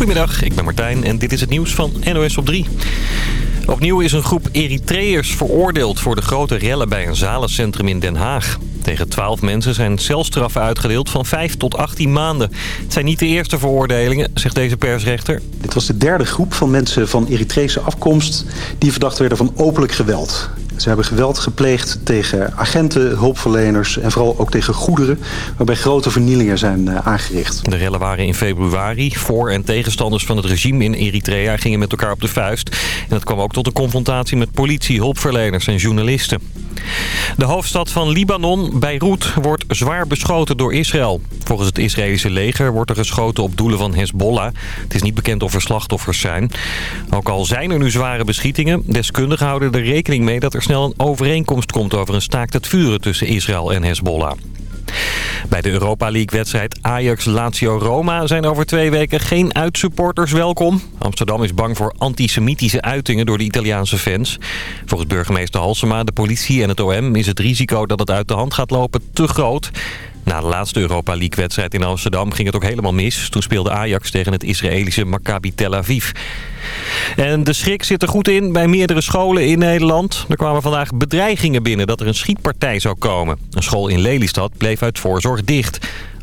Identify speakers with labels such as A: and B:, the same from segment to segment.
A: Goedemiddag, ik ben Martijn en dit is het nieuws van NOS op 3. Opnieuw is een groep Eritreërs veroordeeld voor de grote rellen bij een zalencentrum in Den Haag. Tegen 12 mensen zijn celstraffen uitgedeeld van 5 tot 18 maanden. Het zijn niet de eerste veroordelingen, zegt deze persrechter.
B: Dit was de derde groep van mensen van Eritrese afkomst... die verdacht werden van openlijk geweld. Ze hebben geweld gepleegd tegen agenten, hulpverleners en vooral ook tegen goederen... waarbij grote vernielingen zijn uh, aangericht.
A: De rellen waren in februari. Voor- en tegenstanders van het regime in Eritrea gingen met elkaar op de vuist. En dat kwam ook tot een confrontatie met politie, hulpverleners en journalisten. De hoofdstad van Libanon, Beirut, wordt zwaar beschoten door Israël. Volgens het Israëlische leger wordt er geschoten op doelen van Hezbollah. Het is niet bekend of er slachtoffers zijn. Ook al zijn er nu zware beschietingen, deskundigen houden er rekening mee dat er snel een overeenkomst komt over een staakt het vuren tussen Israël en Hezbollah. Bij de Europa League-wedstrijd Ajax-Lazio-Roma zijn over twee weken geen uitsupporters welkom. Amsterdam is bang voor antisemitische uitingen door de Italiaanse fans. Volgens burgemeester Halsema, de politie en het OM is het risico dat het uit de hand gaat lopen te groot. Na de laatste Europa League-wedstrijd in Amsterdam ging het ook helemaal mis. Toen speelde Ajax tegen het Israëlische Maccabi Tel Aviv. En de schrik zit er goed in bij meerdere scholen in Nederland. Er kwamen vandaag bedreigingen binnen dat er een schietpartij zou komen. Een school in Lelystad bleef uit voorzorg dicht.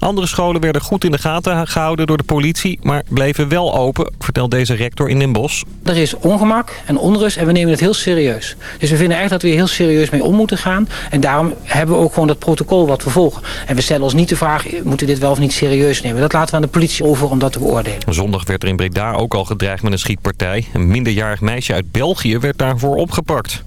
A: Andere scholen werden goed in de gaten gehouden door de politie... maar bleven wel open, vertelt deze rector in Den Bosch.
C: Er is ongemak en onrust en we nemen het heel serieus. Dus we vinden echt dat we hier heel serieus mee om moeten gaan. En daarom hebben we ook gewoon dat protocol wat we volgen. En we stellen ons niet de vraag, moeten we dit wel of niet serieus nemen? Dat laten we aan de politie over om dat te beoordelen.
A: Zondag werd er in Breda ook al gedreigd met een schietpartij. Een minderjarig meisje uit België werd daarvoor opgepakt.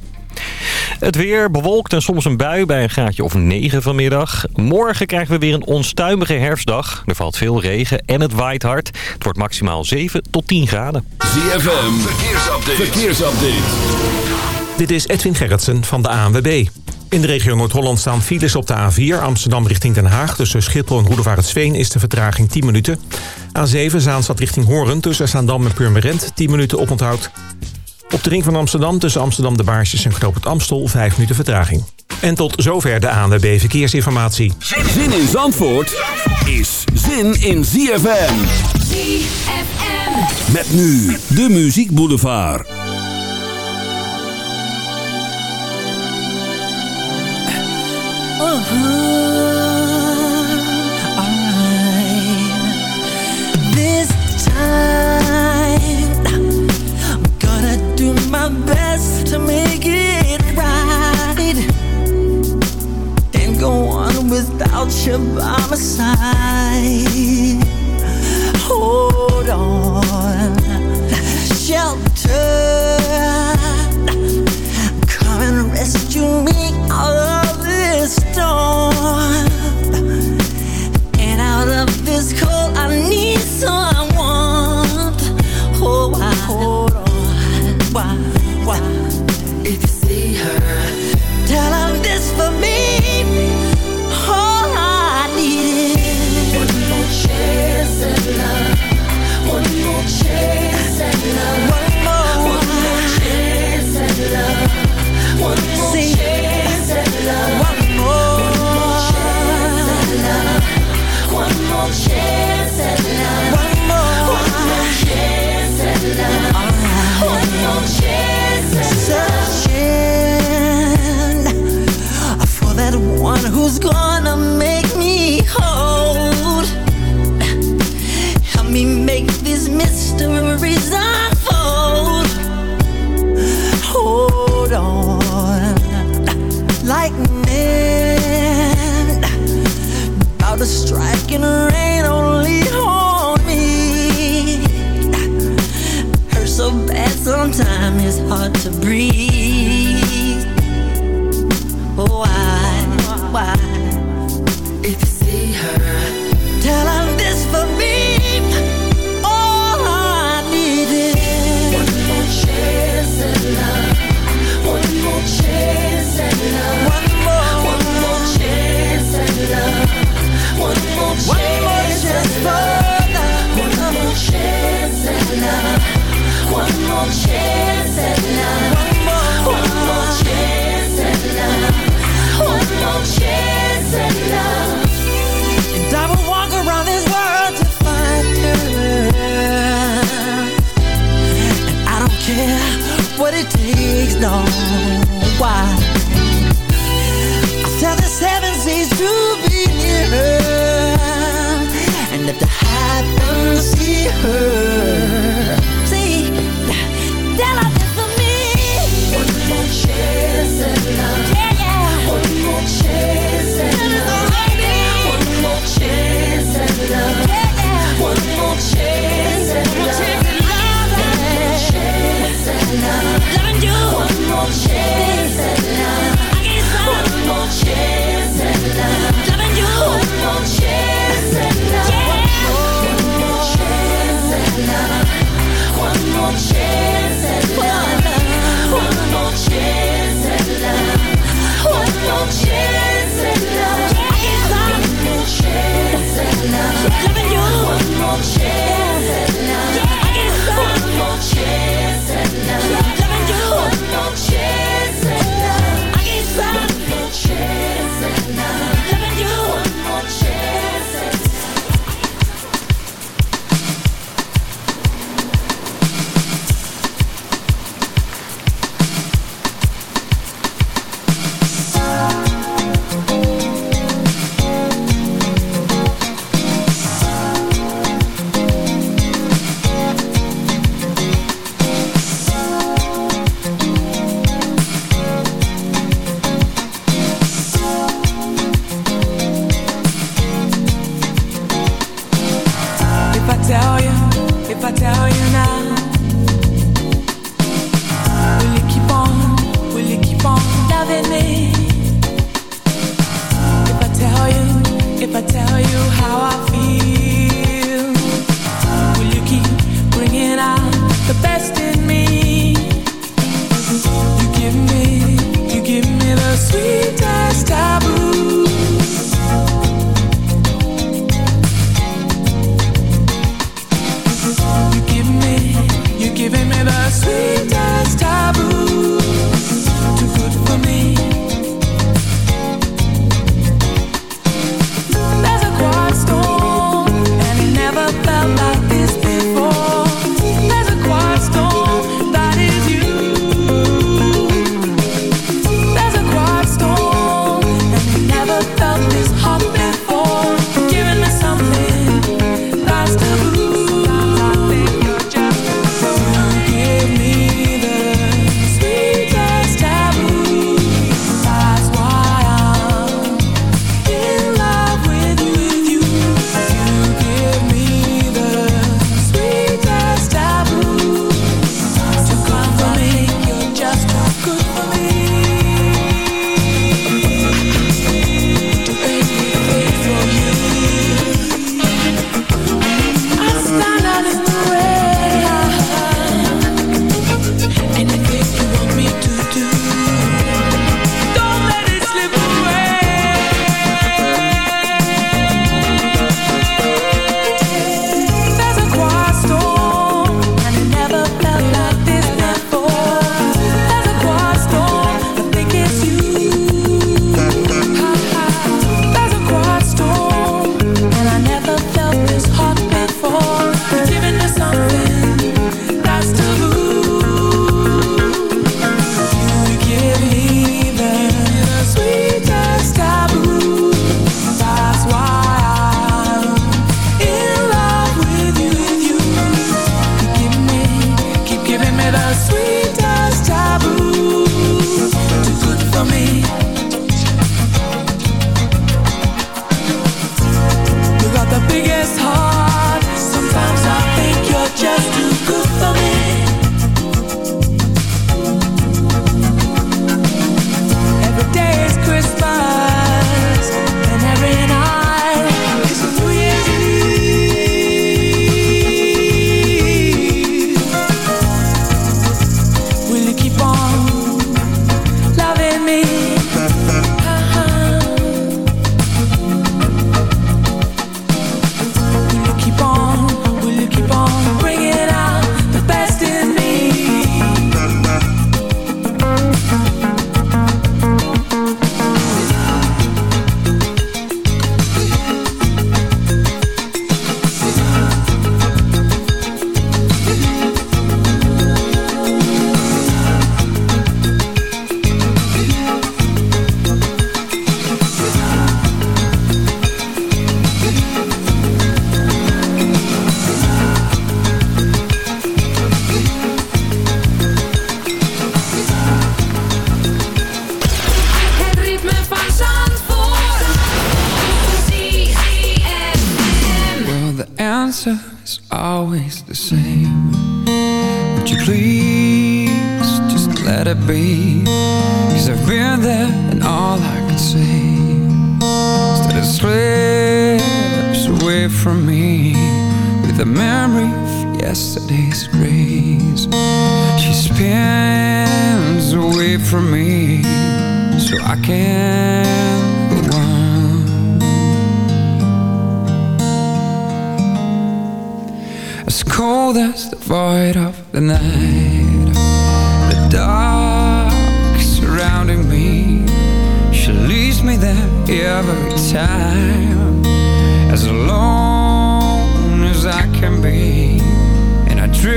A: Het weer bewolkt en soms een bui bij een graadje of 9 vanmiddag. Morgen krijgen we weer een onstuimige herfstdag. Er valt veel regen en het waait hard. Het wordt maximaal 7 tot 10 graden.
D: ZFM, verkeersupdate. verkeersupdate.
E: Dit is Edwin Gerritsen van de ANWB. In de regio Noord-Holland staan files op de A4 Amsterdam richting Den Haag. Tussen Schiphol en Roedevaartsveen is de vertraging 10 minuten. A7 Zaanstad richting Hoorn tussen Zaandam en Purmerend 10 minuten oponthoud. Op de ring van Amsterdam tussen Amsterdam de Baarsjes en Knoop het Amstel 5 minuten vertraging. En tot zover de ANWB Verkeersinformatie.
D: Zin in Zandvoort is zin in ZFM.
F: ZFM.
D: Met nu de Muziek Boulevard.
G: Without you by my side. Hold on, shelter. Come and rescue me and rain only on me. Hurt so bad sometimes it's hard to breathe.
H: quarto.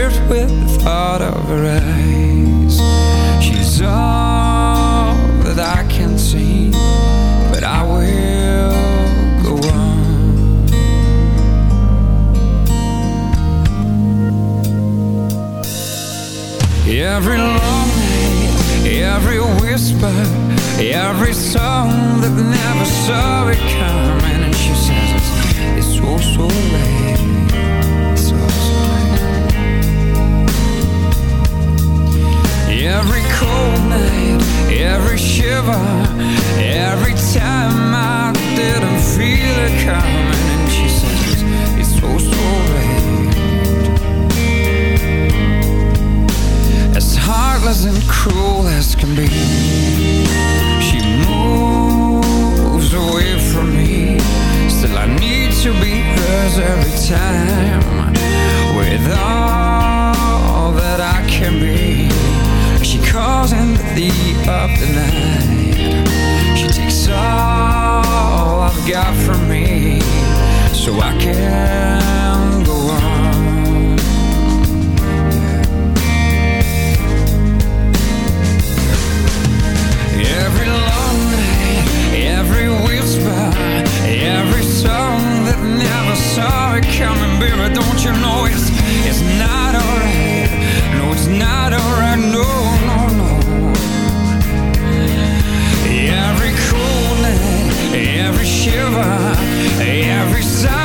H: with the thought of her eyes. She's all that I can see But I will go on. Every long night, every whisper Every song that never saw it coming And she says it's, it's so, so late. Every cold night, every shiver Every time I didn't feel it coming. And she says, it's so, so late. As heartless and cruel as can be She moves away from me. Still I need to be hers every time With all that I can be calls in the deep of the night. She takes all I've got from me So I can go on. Every long night, every whisper Every song that never saw it coming Baby, don't you know it's, it's not every shiver, every sigh.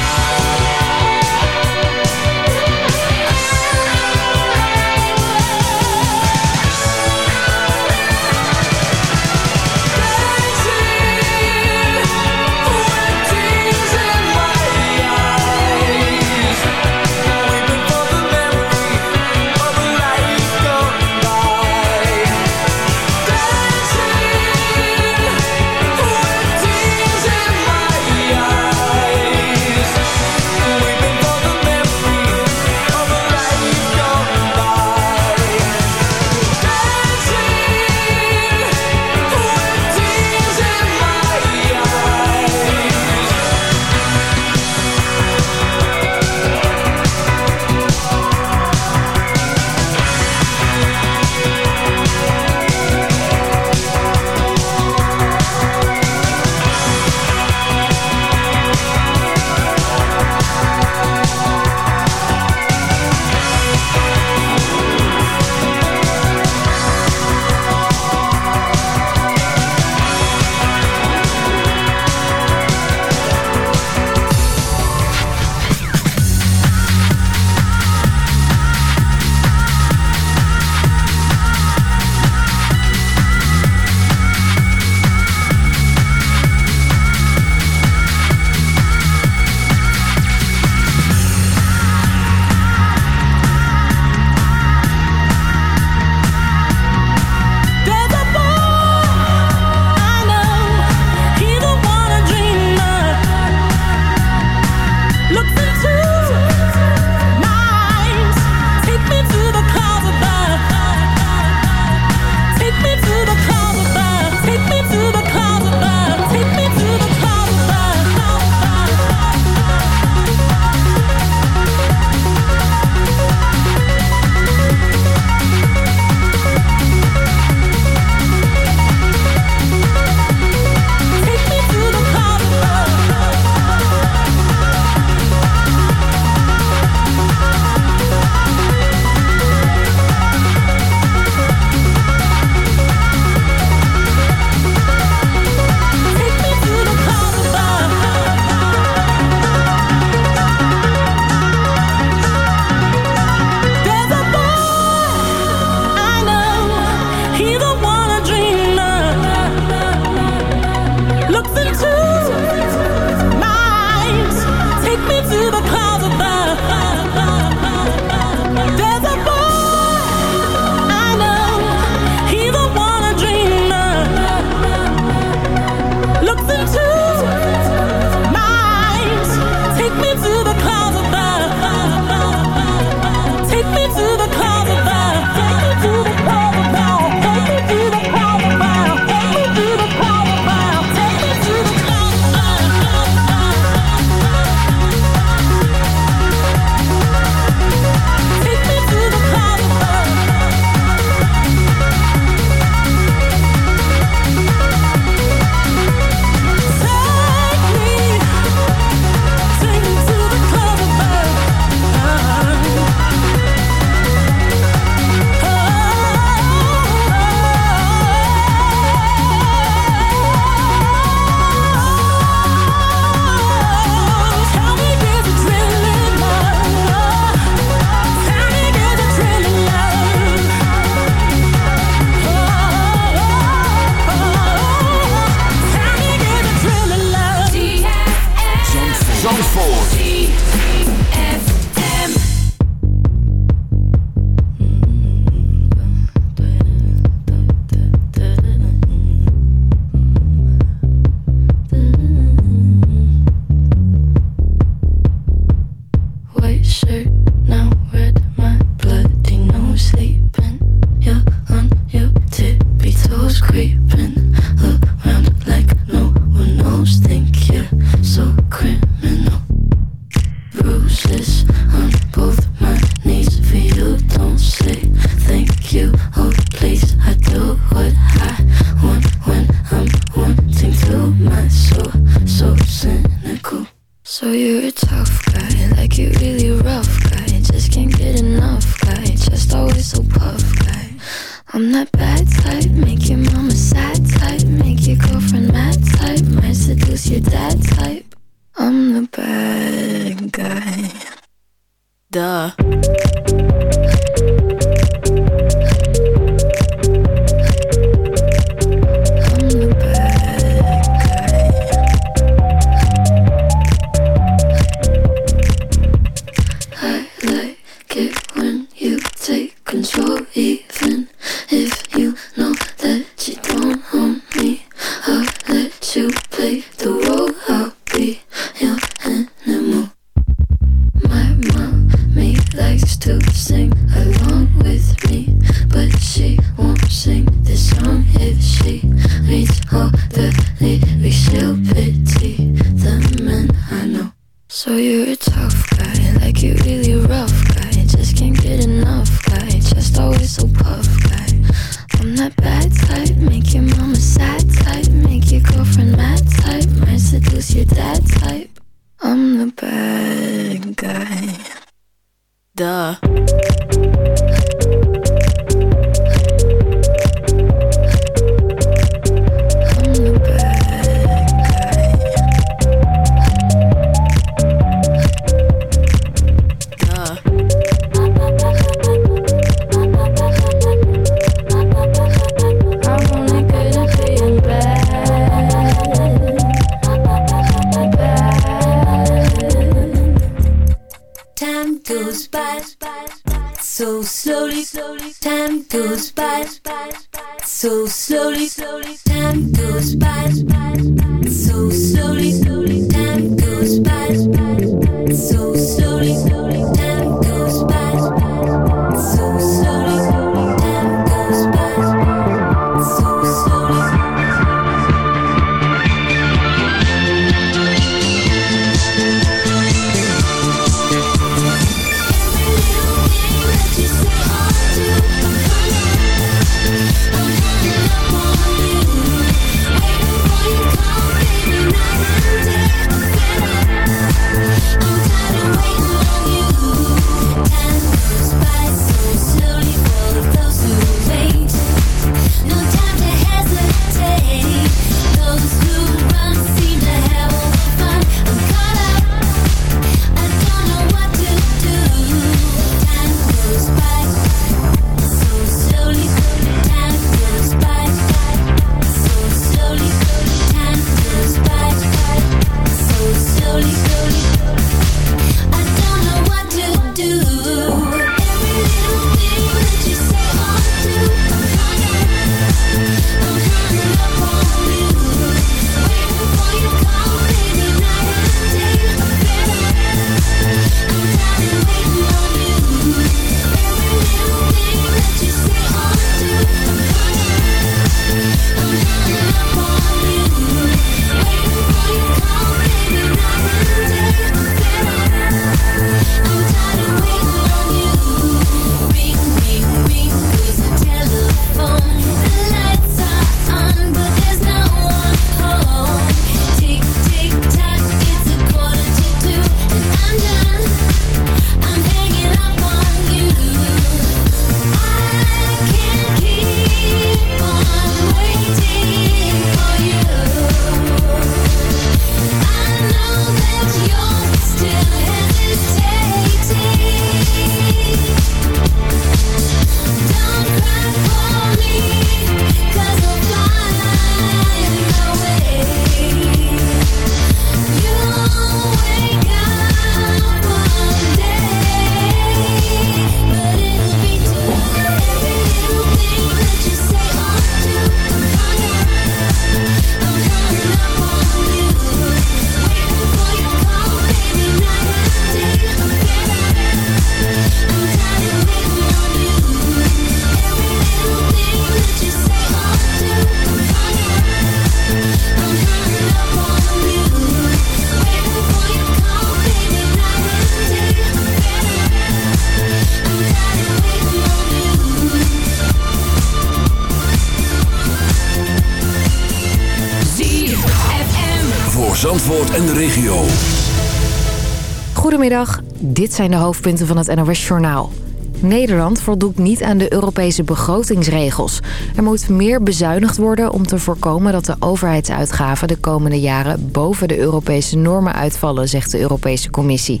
I: Goedemiddag, dit zijn de hoofdpunten van het NOS-journaal. Nederland voldoet niet aan de Europese begrotingsregels. Er moet meer bezuinigd worden om te voorkomen dat de overheidsuitgaven de komende jaren boven de Europese normen uitvallen, zegt de Europese Commissie.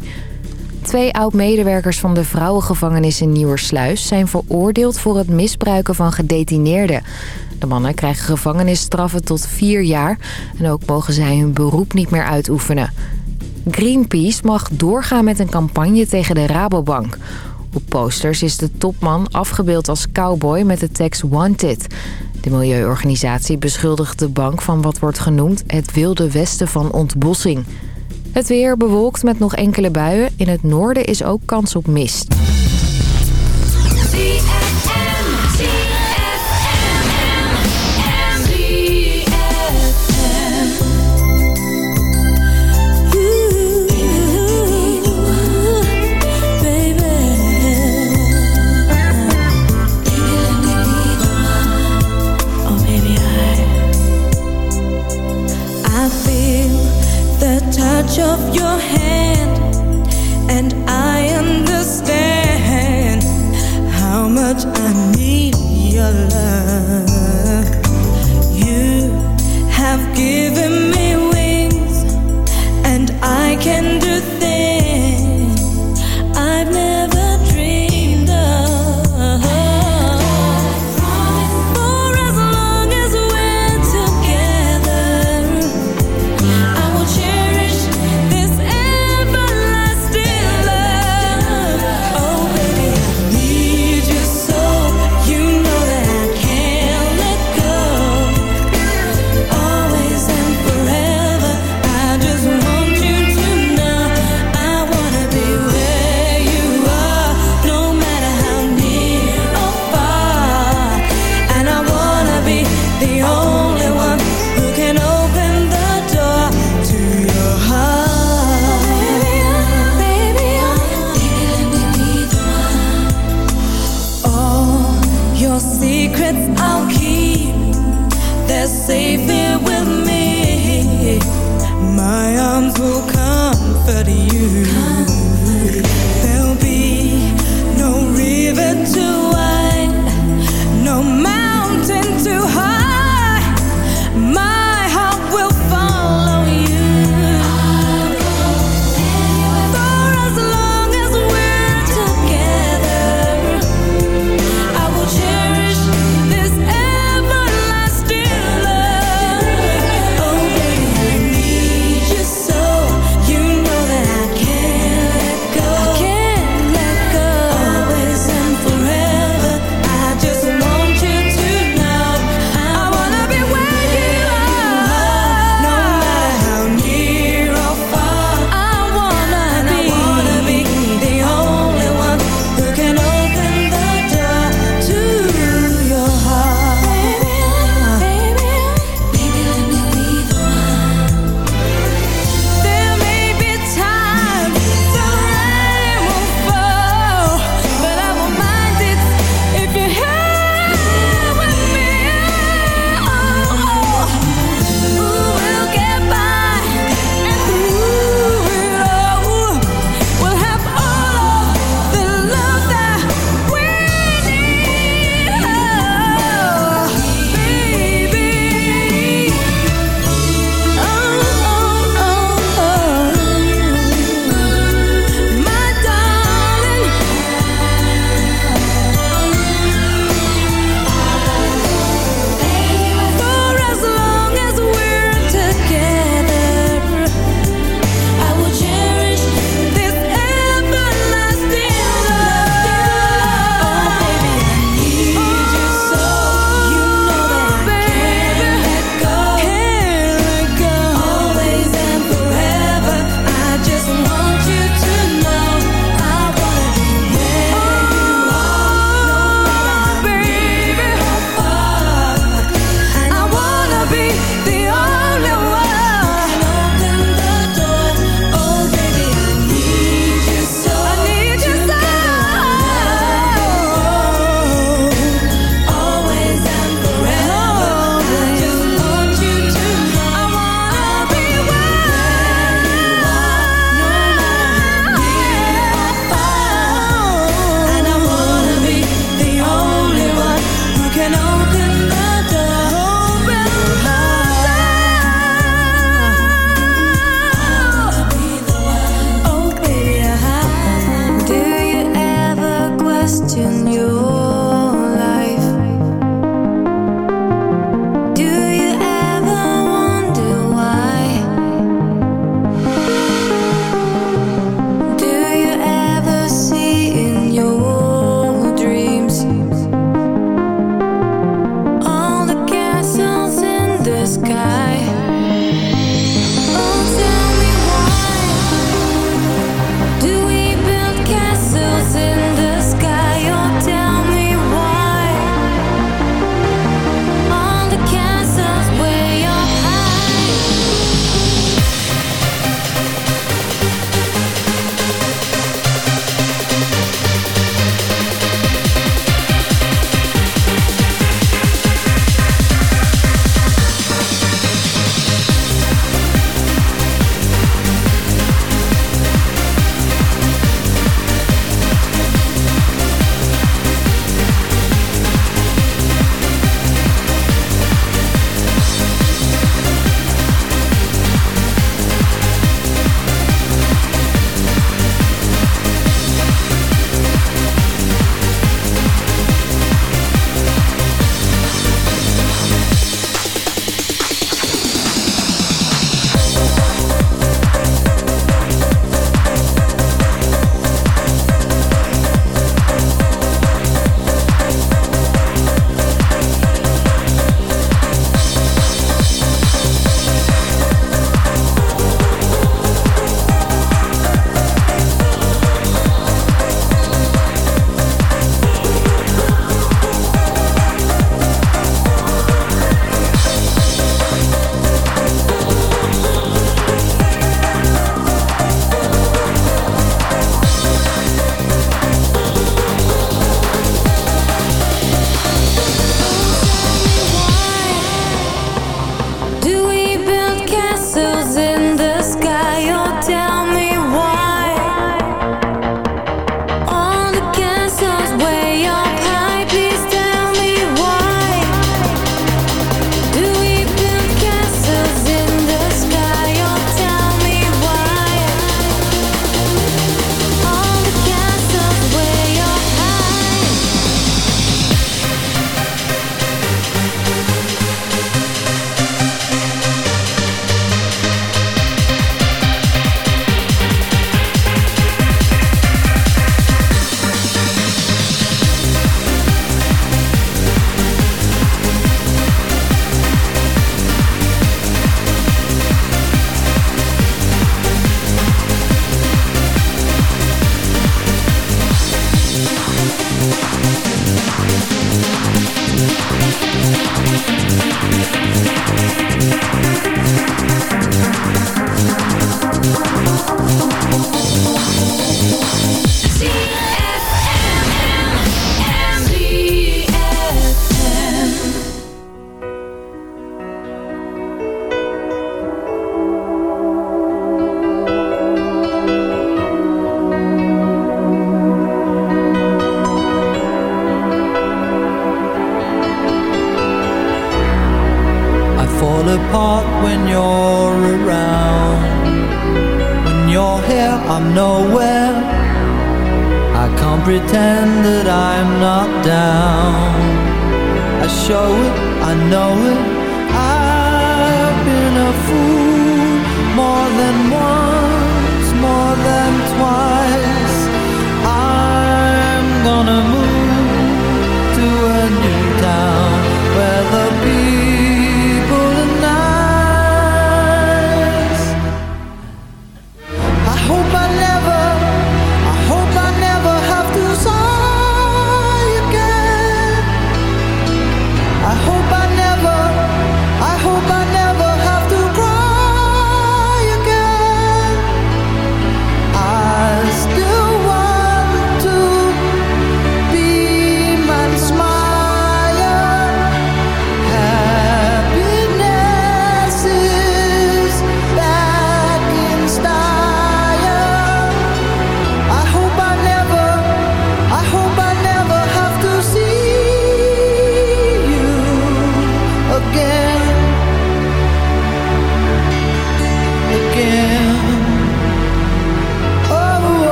I: Twee oud-medewerkers van de vrouwengevangenis in Nieuwersluis zijn veroordeeld voor het misbruiken van gedetineerden. De mannen krijgen gevangenisstraffen tot vier jaar en ook mogen zij hun beroep niet meer uitoefenen. Greenpeace mag doorgaan met een campagne tegen de Rabobank. Op posters is de topman afgebeeld als cowboy met de tekst Wanted. De milieuorganisatie beschuldigt de bank van wat wordt genoemd het wilde westen van ontbossing. Het weer bewolkt met nog enkele buien. In het noorden is ook kans op mist.